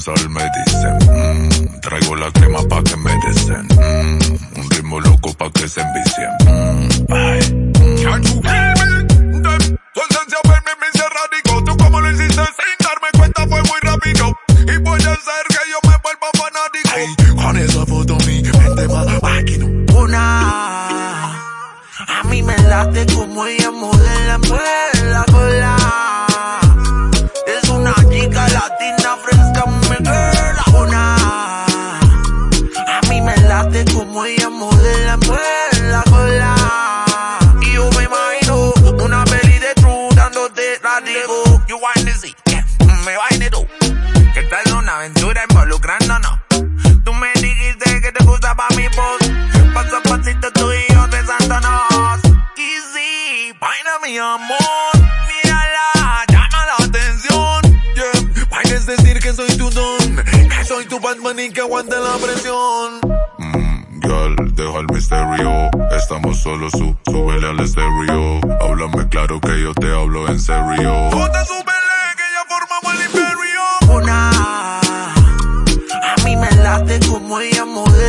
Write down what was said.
sal me dicen, mmm, traigo la crema pa' que me desen, mmm, un ritmo loco pa' que se envicien, mmm, ay, mm. Can you feel me? Tu esencia me se radicó, tú como lo hiciste sin darme cuenta fue muy rápido, y puede ser que yo me vuelva fanático. Ay, con esa foto mi mente va máquina. Una, a mí me late como ella modela, mueve la mueve la cola. Y yo me imagino una peli de true dándote látigo. You want to see, yeah, me vaina tú. Que es una aventura involucrándonos. Tú me dijiste que te gusta pa' mi voz. Paso a pasito tú y yo besándonos. Easy, vaina mi amor. Mírala, llama la atención. Yeah, puedes decir que soy tu don, que soy tu Batman y que aguante la presión deja el misterio. Estamos solos, su, súbele al estéreo. Háblame claro que yo te hablo en serio. Jota, que ya formamos el imperio. Una, a mí me late como ella moda.